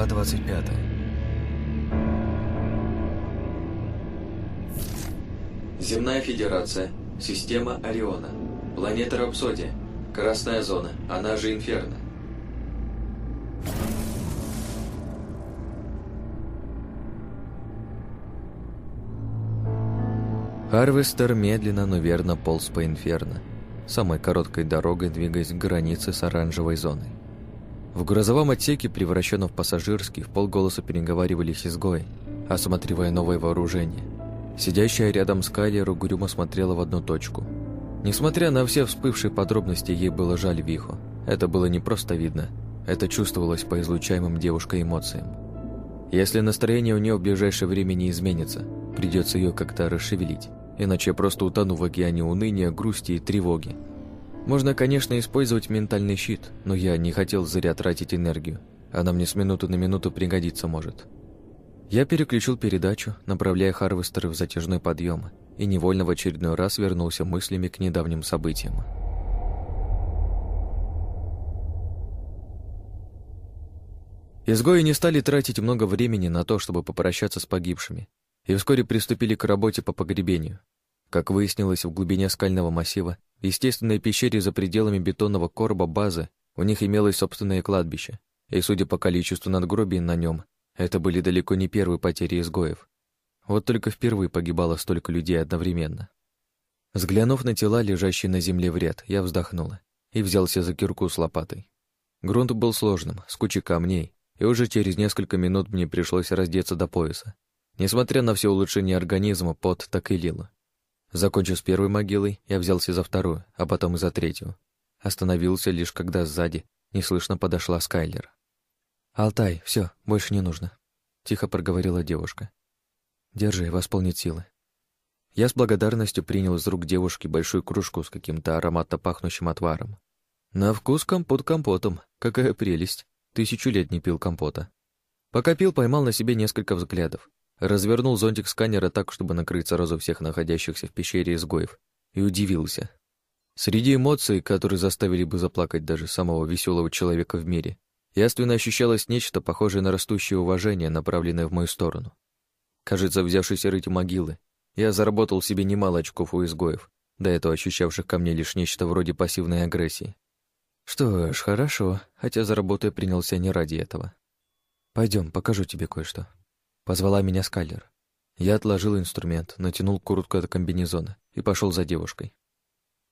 Глава 25 Земная Федерация. Система Ориона. Планета Рапсодия. Красная зона, она же Инферно. Харвестер медленно, но верно полз по Инферно, самой короткой дорогой двигаясь к границе с оранжевой зоной. В грузовом отсеке, превращенном в пассажирский, в полголоса переговаривались изгои, осматривая новое вооружение. Сидящая рядом с Кайлер угрюмо смотрела в одну точку. Несмотря на все вспывшие подробности, ей было жаль Виху. Это было не просто видно, это чувствовалось по излучаемым девушкой эмоциям. Если настроение у нее в ближайшее время не изменится, придется ее как-то расшевелить иначе я просто утону в океане уныния, грусти и тревоги. Можно, конечно, использовать ментальный щит, но я не хотел зря тратить энергию. Она мне с минуты на минуту пригодиться может. Я переключил передачу, направляя Харвестеры в затяжной подъем, и невольно в очередной раз вернулся мыслями к недавним событиям. Изгои не стали тратить много времени на то, чтобы попрощаться с погибшими, и вскоре приступили к работе по погребению. Как выяснилось, в глубине скального массива, в естественной пещере за пределами бетонного короба базы, у них имелось собственное кладбище, и, судя по количеству надгробий на нем, это были далеко не первые потери изгоев. Вот только впервые погибало столько людей одновременно. Взглянув на тела, лежащие на земле в ряд, я вздохнула и взялся за кирку с лопатой. Грунт был сложным, с кучей камней, и уже через несколько минут мне пришлось раздеться до пояса. Несмотря на все улучшения организма, пот так и лил. Закончив с первой могилой, я взялся за вторую, а потом и за третью. Остановился лишь когда сзади неслышно подошла Скайлер. «Алтай, все, больше не нужно», — тихо проговорила девушка. «Держи, восполнит силы». Я с благодарностью принял из рук девушки большую кружку с каким-то ароматно пахнущим отваром. На вкус компот компотом. Какая прелесть. Тысячу лет не пил компота. Пока пил, поймал на себе несколько взглядов. Развернул зонтик сканера так, чтобы накрыть сразу всех находящихся в пещере изгоев, и удивился. Среди эмоций, которые заставили бы заплакать даже самого веселого человека в мире, яственно ощущалось нечто похожее на растущее уважение, направленное в мою сторону. Кажется, взявшись рыть могилы, я заработал себе немало очков у изгоев, до этого ощущавших ко мне лишь нечто вроде пассивной агрессии. Что ж, хорошо, хотя за работу я принялся не ради этого. Пойдем, покажу тебе кое-что. Позвала меня Скайлер. Я отложил инструмент, натянул куртку от комбинезона и пошел за девушкой.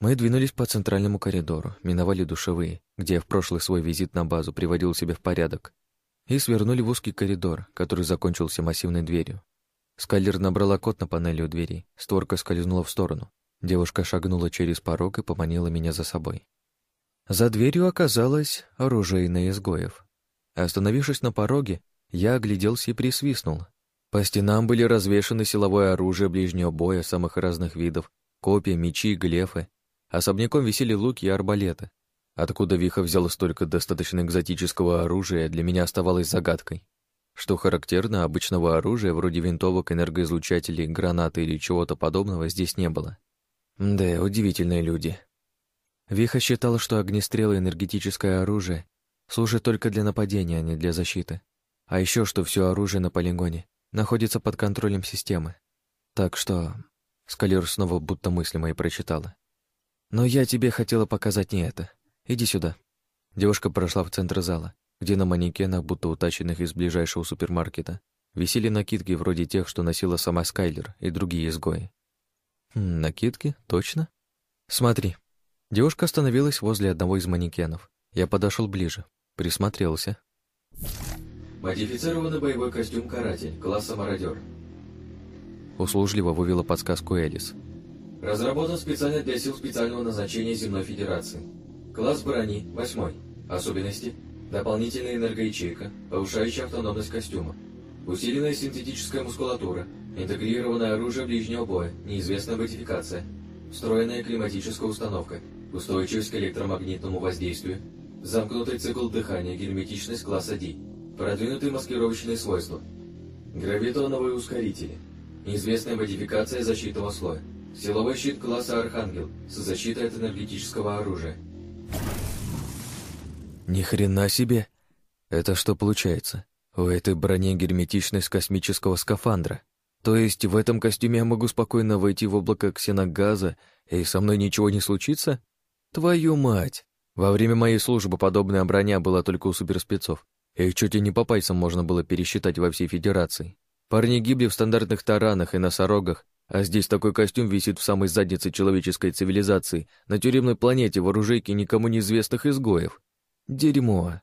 Мы двинулись по центральному коридору, миновали душевые, где я в прошлый свой визит на базу приводил себя в порядок, и свернули в узкий коридор, который закончился массивной дверью. Скайлер набрала код на панели у двери, створка скользнула в сторону. Девушка шагнула через порог и поманила меня за собой. За дверью оказалось оружейное изгоев. Остановившись на пороге, я огляделся и присвистнул. По стенам были развешаны силовое оружие ближнего боя самых разных видов, копья, мечи, глефы. Особняком висели луки и арбалеты. Откуда Виха взял столько достаточно экзотического оружия, для меня оставалось загадкой. Что характерно, обычного оружия, вроде винтовок, энергоизлучателей, гранаты или чего-то подобного, здесь не было. Да, удивительные люди. Виха считал, что огнестрел и энергетическое оружие служат только для нападения, а не для защиты. А еще что все оружие на полигоне находится под контролем системы. Так что... Скалер снова будто мысли мои прочитала. Но я тебе хотела показать не это. Иди сюда. Девушка прошла в центр зала, где на манекенах, будто утащенных из ближайшего супермаркета, висели накидки вроде тех, что носила сама Скайлер и другие изгои. Хм, накидки? Точно? Смотри. Девушка остановилась возле одного из манекенов. Я подошел ближе, присмотрелся. Модифицированный боевой костюм «Каратель» класса «Мародер». Услужливо вывела подсказку Элис. Разработан специально для сил специального назначения Земной Федерации. Класс брони – восьмой. Особенности – дополнительная энергоячейка, повышающая автономность костюма. Усиленная синтетическая мускулатура, интегрированное оружие ближнего боя, неизвестная модификация, встроенная климатическая установка, устойчивость к электромагнитному воздействию, замкнутый цикл дыхания, герметичность класса D – Продвинутые маскировочные свойства. Гравитоновые ускорители. Неизвестная модификация защитного слоя. Силовой щит класса Архангел с защитой от энергетического оружия. Ни хрена себе! Это что получается? У этой брони герметичность космического скафандра. То есть в этом костюме я могу спокойно войти в облако ксеногаза, и со мной ничего не случится? Твою мать! Во время моей службы подобная броня была только у суперспецов. Их чуть ли не по пальцам можно было пересчитать во всей Федерации. Парни гибли в стандартных таранах и носорогах, а здесь такой костюм висит в самой заднице человеческой цивилизации, на тюремной планете в оружейке никому неизвестных изгоев. Дерьмо.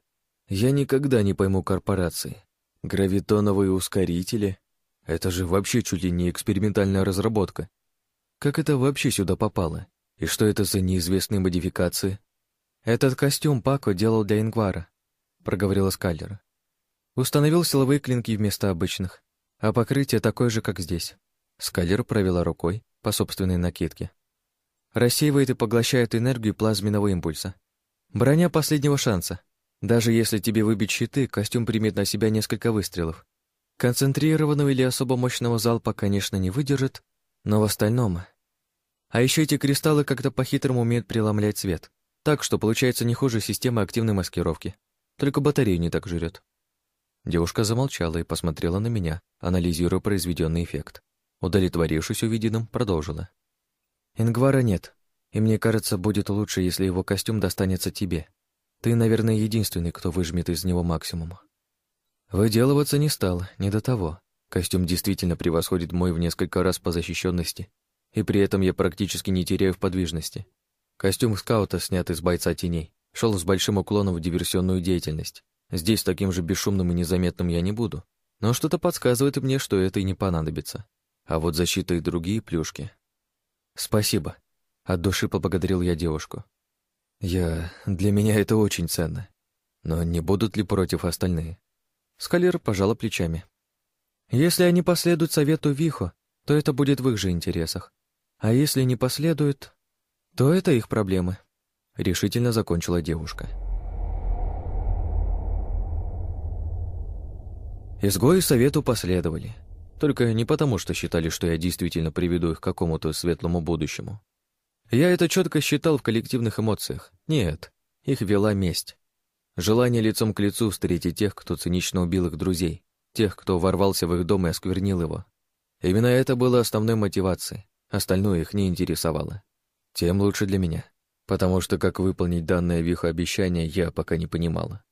Я никогда не пойму корпорации. Гравитоновые ускорители? Это же вообще чуть ли не экспериментальная разработка. Как это вообще сюда попало? И что это за неизвестные модификации? Этот костюм Пако делал для Ингвара, проговорила Скайлер. Установил силовые клинки вместо обычных, а покрытие такое же, как здесь. Скайлер провела рукой по собственной накидке. Рассеивает и поглощает энергию плазменного импульса. Броня последнего шанса. Даже если тебе выбить щиты, костюм примет на себя несколько выстрелов. Концентрированного или особо мощного залпа, конечно, не выдержит, но в остальном... А еще эти кристаллы как-то по-хитрому умеют преломлять свет, так что получается не хуже системы активной маскировки. Только батарею не так жрет. Девушка замолчала и посмотрела на меня, анализируя произведенный эффект. Удовлетворившись увиденным, продолжила. «Ингвара нет, и мне кажется, будет лучше, если его костюм достанется тебе. Ты, наверное, единственный, кто выжмет из него максимум». Выделываться не стал, не до того. Костюм действительно превосходит мой в несколько раз по защищенности, и при этом я практически не теряю в подвижности. Костюм скаута, снят из бойца теней, шел с большим уклоном в диверсионную деятельность. Здесь таким же бесшумным и незаметным я не буду, но что-то подсказывает мне, что это и не понадобится. А вот защита и другие плюшки. Спасибо. От души поблагодарил я девушку. Я... Для меня это очень ценно. Но не будут ли против остальные? Скалер пожала плечами. Если они последуют совету Вихо, то это будет в их же интересах. А если не последуют, то это их проблемы. Решительно закончила девушка. Изгои совету последовали. Только не потому, что считали, что я действительно приведу их к какому-то светлому будущему. Я это четко считал в коллективных эмоциях. Нет, их вела месть. Желание лицом к лицу встретить тех, кто цинично убил их друзей, тех, кто ворвался в их дом и осквернил его. Именно это было основной мотивацией, остальное их не интересовало. Тем лучше для меня, потому что как выполнить данное Виху обещание, я пока не понимала.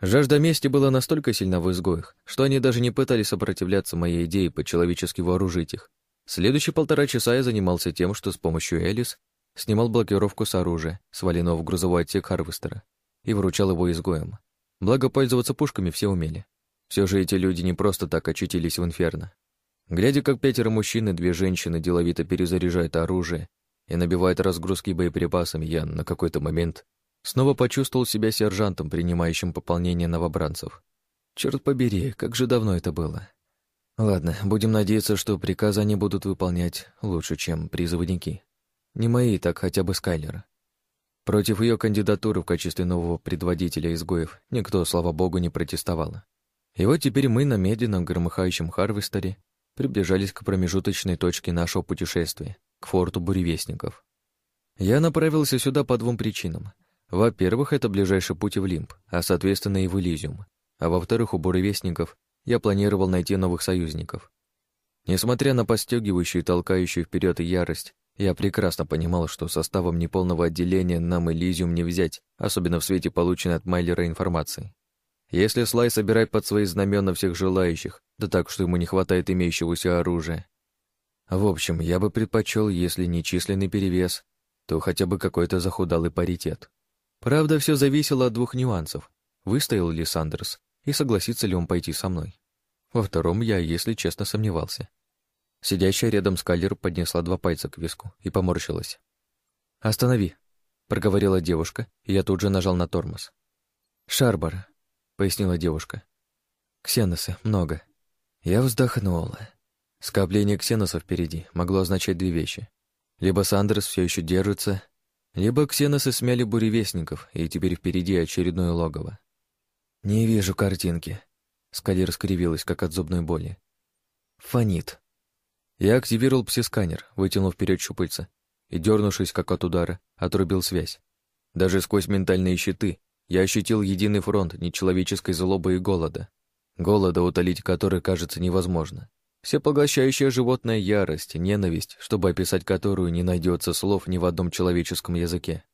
Жажда мести была настолько сильна в изгоях, что они даже не пытались сопротивляться моей идее по-человечески вооружить их. Следующие полтора часа я занимался тем, что с помощью Элис снимал блокировку с оружия, сваленного в грузовой отсек Харвестера, и вручал его изгоям. Благо, пользоваться пушками все умели. Все же эти люди не просто так очутились в инферно. Глядя, как пятеро мужчин и две женщины деловито перезаряжают оружие и набивают разгрузки боеприпасами, я на какой-то момент Снова почувствовал себя сержантом, принимающим пополнение новобранцев. Черт побери, как же давно это было. Ладно, будем надеяться, что приказы они будут выполнять лучше, чем призывники. Не мои, так хотя бы Скайлера. Против ее кандидатуры в качестве нового предводителя изгоев никто, слава богу, не протестовал. И вот теперь мы на медленном громыхающем Харвестере приближались к промежуточной точке нашего путешествия, к форту буревестников. Я направился сюда по двум причинам. Во-первых, это ближайший путь в Лимб, а соответственно и в Элизиум. А во-вторых, у буревестников я планировал найти новых союзников. Несмотря на подстегивающую и толкающую вперед ярость, я прекрасно понимал, что составом неполного отделения нам Элизиум не взять, особенно в свете полученной от Майлера информации. Если Слай собирает под свои знамена всех желающих, да так, что ему не хватает имеющегося оружия. В общем, я бы предпочел, если не численный перевес, то хотя бы какой-то захудалый паритет. Правда, все зависело от двух нюансов. Выстоял ли Сандерс и согласится ли он пойти со мной. Во втором я, если честно, сомневался. Сидящая рядом Скайлер поднесла два пальца к виску и поморщилась. «Останови», — проговорила девушка, и я тут же нажал на тормоз. «Шарбар», — пояснила девушка. «Ксеносы, много». Я вздохнула. Скопление ксеносов впереди могло означать две вещи. Либо Сандерс все еще держится, либо ксеносы смяли буревестников, и теперь впереди очередное логово. «Не вижу картинки», — Скалер скривилась, как от зубной боли. «Фонит». Я активировал псисканер, вытянул вперед щупальца и, дернувшись как от удара, отрубил связь. Даже сквозь ментальные щиты я ощутил единый фронт нечеловеческой злобы и голода. голода, утолить который кажется невозможно. Всепоглощающая животная ярость, ненависть, чтобы описать которую не найдется слов ни в одном человеческом языке.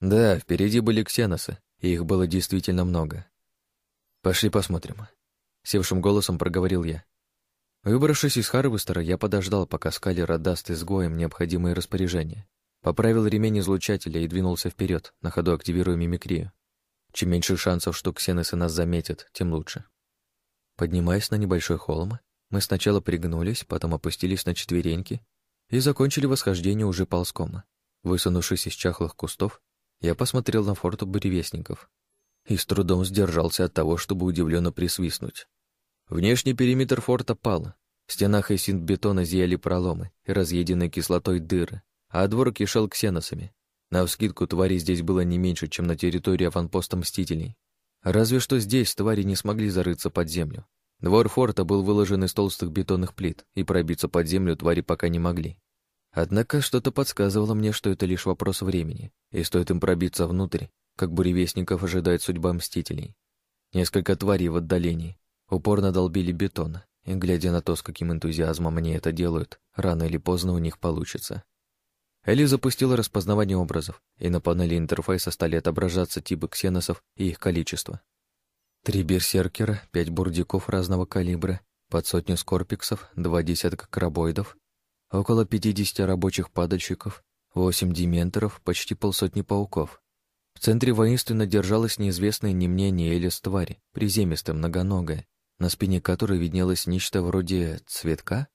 Да, впереди были ксеносы, и их было действительно много. «Пошли посмотрим», — севшим голосом проговорил я. Выбравшись из Харвестера, я подождал, пока Скайлер отдаст изгоям необходимые распоряжения. Поправил ремень излучателя и двинулся вперед, на ходу активируя мимикрию. Чем меньше шансов, что ксеносы нас заметят, тем лучше. Поднимаясь на небольшой холм, мы сначала пригнулись, потом опустились на четвереньки и закончили восхождение уже ползком. Высунувшись из чахлых кустов, я посмотрел на форту буревестников и с трудом сдержался от того, чтобы удивленно присвистнуть. Внешний периметр форта пал. В стенах из синтбетона зияли проломы и разъеденные кислотой дыры, а двор кишел ксеносами. Навскидку тварей здесь было не меньше, чем на территории аванпоста Мстителей. Разве что здесь твари не смогли зарыться под землю. Двор форта был выложен из толстых бетонных плит, и пробиться под землю твари пока не могли. Однако что-то подсказывало мне, что это лишь вопрос времени, и стоит им пробиться внутрь, как буревестников ожидает судьба Мстителей. Несколько тварей в отдалении, упорно долбили бетон, и, глядя на то, с каким энтузиазмом они это делают, рано или поздно у них получится. Элли запустила распознавание образов, и на панели интерфейса стали отображаться типы ксеносов и их количество. Три берсеркера, пять бурдиков разного калибра, под сотню скорпиксов, два десятка крабоидов, около пятидесяти рабочих падальщиков, восемь дементоров, почти полсотни пауков. В центре воинственно держалась неизвестная ни мне, ни Элис тварь, приземистая, многоногая, на спине которой виднелось нечто вроде цветка?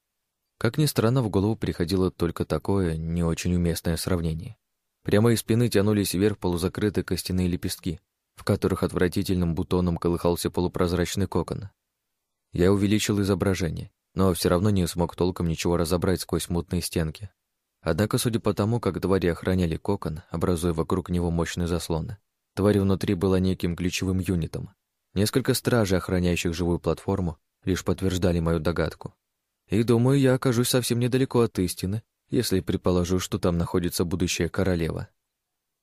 Как ни странно, в голову приходило только такое не очень уместное сравнение. Прямо из спины тянулись вверх полузакрытые костяные лепестки, в которых отвратительным бутоном колыхался полупрозрачный кокон. Я увеличил изображение, но все равно не смог толком ничего разобрать сквозь мутные стенки. Однако, судя по тому, как твари охраняли кокон, образуя вокруг него мощный заслон, тварь внутри была неким ключевым юнитом. Несколько стражей, охраняющих живую платформу, лишь подтверждали мою догадку. И думаю, я окажусь совсем недалеко от истины, если предположу, что там находится будущая королева.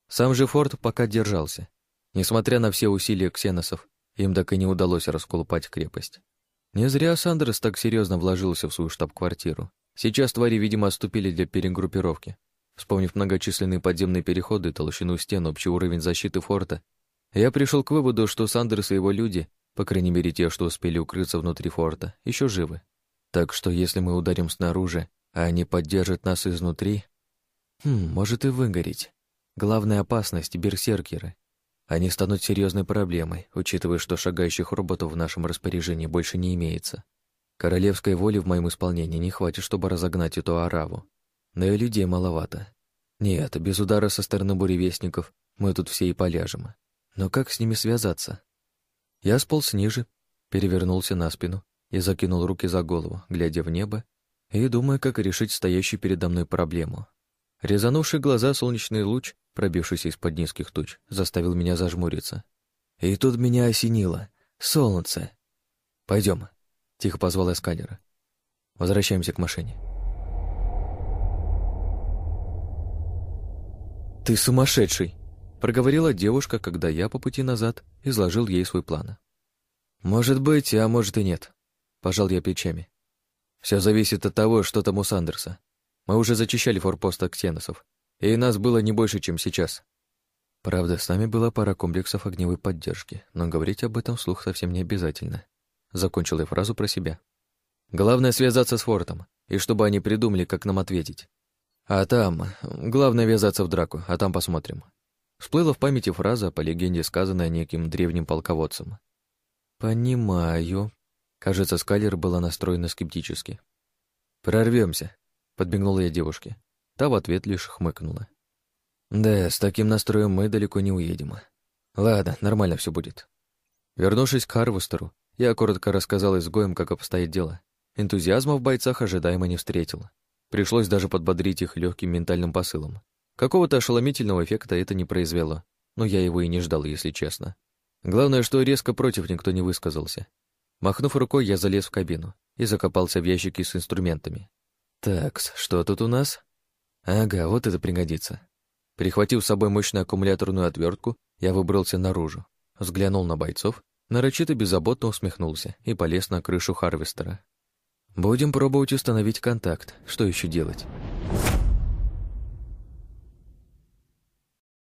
Сам же форт пока держался. Несмотря на все усилия ксеносов, им так и не удалось расколупать крепость. Не зря Сандерс так серьезно вложился в свою штаб-квартиру. Сейчас твари, видимо, отступили для перегруппировки. Вспомнив многочисленные подземные переходы, толщину стен, общий уровень защиты форта я пришел к выводу, что Сандерс и его люди, по крайней мере те, что успели укрыться внутри форта, еще живы. Так что если мы ударим снаружи, а они поддержат нас изнутри... Хм, может и выгореть. Главная опасность — берсеркеры. Они станут серьезной проблемой, учитывая, что шагающих роботов в нашем распоряжении больше не имеется. Королевской воли в моем исполнении не хватит, чтобы разогнать эту ораву. Да и людей маловато. Нет, без удара со стороны буревестников мы тут все и поляжем. Но как с ними связаться? Я сполз ниже, перевернулся на спину и закинул руки за голову, глядя в небо и думая, как решить стоящую передо мной проблему. Резанувший глаза солнечный луч, пробившийся из-под низких туч, заставил меня зажмуриться. И тут меня осенило. Солнце. Пойдем, тихо позвал я сканера. Возвращаемся к машине. «Ты сумасшедший!» проговорила девушка, когда я по пути назад изложил ей свой план. «Может быть, а может и нет», — пожал я плечами. «Все зависит от того, что там у Сандерса. Мы уже зачищали форпост от ксеносов, и нас было не больше, чем сейчас. Правда, с нами была пара комплексов огневой поддержки, но говорить об этом вслух совсем не обязательно. Закончил я фразу про себя. Главное связаться с фортом, и чтобы они придумали, как нам ответить. А там... Главное ввязаться в драку, а там посмотрим. Всплыла в памяти фраза, по легенде сказанная неким древним полководцем. «Понимаю». Кажется, Скайлер была настроена скептически. «Прорвемся», — подбегнула я девушке. Та в ответ лишь хмыкнула. «Да, с таким настроем мы далеко не уедем. Ладно, нормально все будет». Вернувшись к Харвестеру, я коротко рассказал изгоям, как обстоит дело. Энтузиазма в бойцах ожидаемо не встретил. Пришлось даже подбодрить их легким ментальным посылом. Какого-то ошеломительного эффекта это не произвело, но я его и не ждал, если честно. Главное, что резко против никто не высказался. Махнув рукой, я залез в кабину и закопался в ящики с инструментами. Такс, что тут у нас? Ага, вот это пригодится. Прихватив с собой мощную аккумуляторную отвертку, я выбрался наружу, взглянул на бойцов, нарочито беззаботно усмехнулся и полез на крышу Харвестера. «Будем пробовать установить контакт. Что еще делать?»